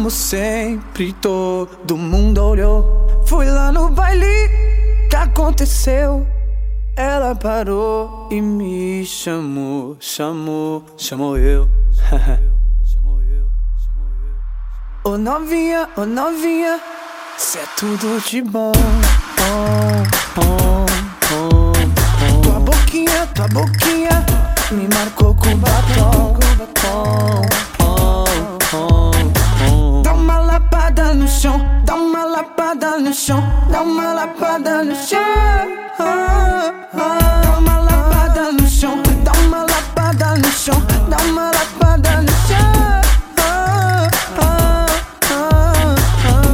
Como sempre todo mundo olhou. Fui lá no baile que aconteceu. Ela parou e me chamou, chamou, chamou eu. Ô oh, novinha, ô oh, novinha, cê é tudo de bom. Oh, oh, oh, tua boquinha, tua boquinha me marcou com batom. No chão, dá uma lapada no chão. Dá uma lapada no chão, dá uma lapada no chão, dá uma lapada no chão.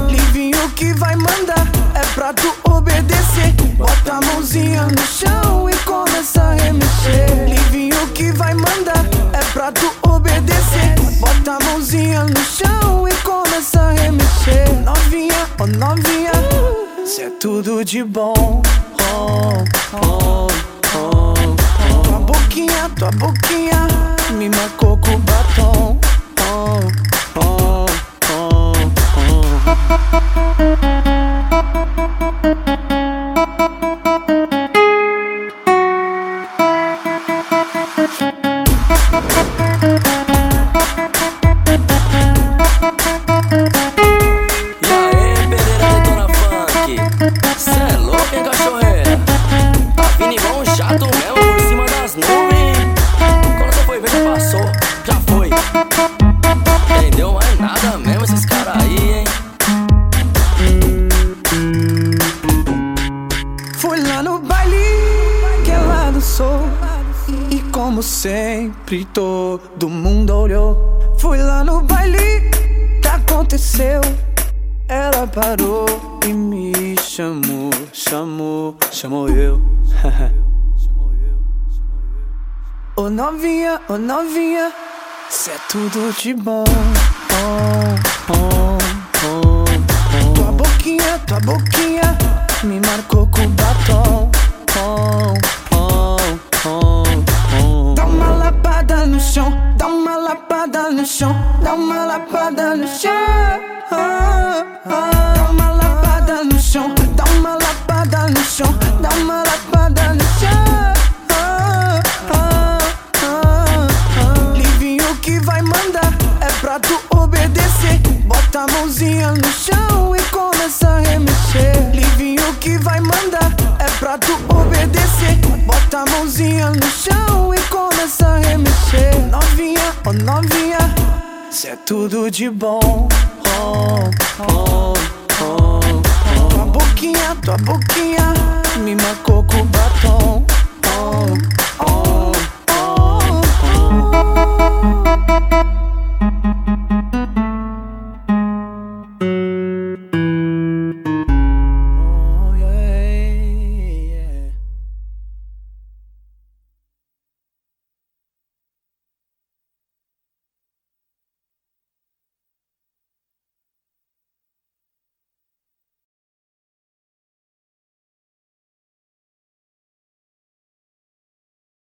Livinho que vai mandar é pra tu obedecer. Bota a mãozinha no chão e começa a remexer. Livinho que vai mandar é pra tu obedecer. Bota a mãozinha no chão e começa a remexer. Novinha, oh novinha. Cê é tudo de bom. Oh, oh, oh, oh. Tua boquinha, tua boquinha me marcou com batom. Como sempre, todo mundo olhou. Fui lá no baile, que aconteceu? Ela parou e me chamou, chamou, chamou eu. Ô oh, novinha, ô oh, novinha, cê é tudo de bom. Oh, oh, oh, oh. Tua boquinha, tua boquinha me marcou com batom. Oh, chão, dá uma lapada no chão. Dá uma lapada no chão, dá uma lapada no chão, dá uma lapada no chão. Livinho que vai mandar é pra tu obedecer. Bota a mãozinha no chão e começa a remexer. Livinho que vai mandar pra tu obedecer. Bota a mãozinha no chão e começa a remexer. Novinha, oh novinha. Cê é tudo de bom. Oh, oh, oh, oh. Tua boquinha, tua boquinha me marcou com